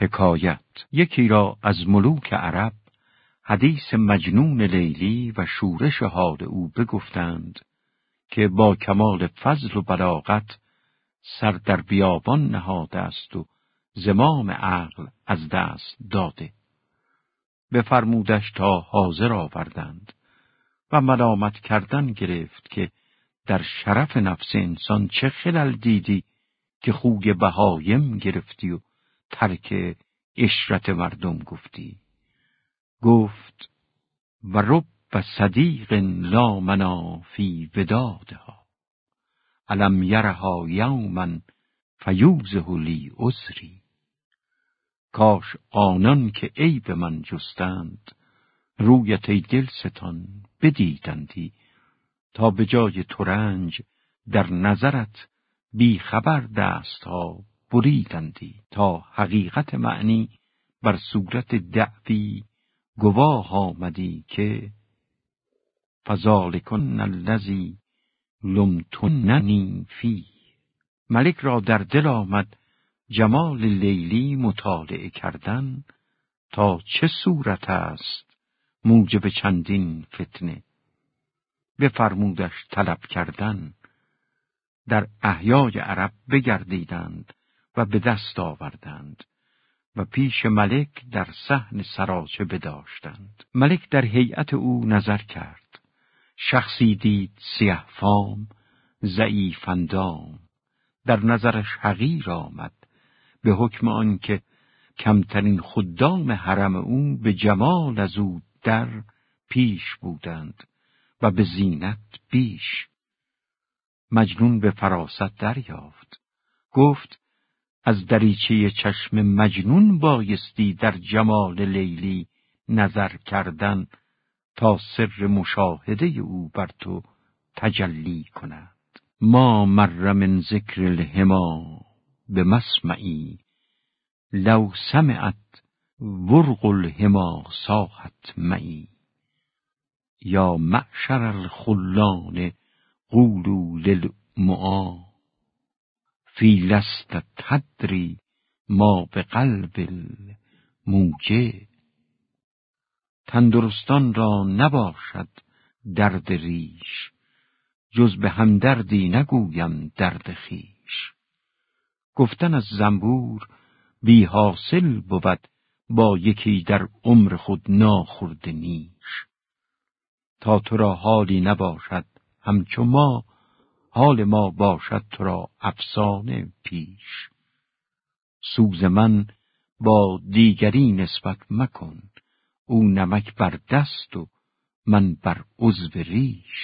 حکایت یکی را از ملوک عرب حدیث مجنون لیلی و شورش حال او بگفتند که با کمال فضل و بلاغت سر در بیابان نهاده است و زمام عقل از دست داده. بفرمودش تا حاضر آوردند و ملامت کردن گرفت که در شرف نفس انسان چه خلل دیدی که خوی بهایم گرفتی و ترک اشرت مردم گفتی. گفت و رب صدیق لا منا فی ودادها. علم یرها یوما فیوزه لی عذری کاش آنان که عیب من جستند رویت ای دلستان بدیدندی. تا به جای ترنج در نظرت بی خبر دست ها بریدندی تا حقیقت معنی بر صورت دعوی گواه آمدی که فذالکن الذی لمتننی فی ملک را در دل آمد جمال لیلی مطالعه کردن تا چه صورت است موجب چندین فتنه. بفرمودش طلب کردن در احیای عرب بگردیدند و به دست آوردند و پیش ملک در صحن سراچه بداشتند. ملک در هیئت او نظر کرد. شخصی دید سیه فام ضعیف در نظرش حقیر آمد به حکم آنکه کمترین خدام حرم او به جمال از او در پیش بودند و به زینت بیش. مجنون به فراست دریافت. گفت از دریچه چشم مجنون بایستی در جمال لیلی نظر کردن تا سر مشاهده او بر تو تجلی کند. ما مر من ذکر الهما به مسمعی لو سمعت ورق الهما ساحت معی. یا معشر الخلان قولوا للمعا. لست تدری ما به قلب الموجه. تندرستان را نباشد درد ریش جز به همدردی نگویم درد خیش گفتن از زنبور بی حاصل بود با یکی در عمر خود ناخورده نیش. تا تو را حالی نباشد همچو ما حال ما باشد تو را افسانه پیش. سوز من با دیگری نسبت مکن او نمک بر دست و من بر عضو ریش.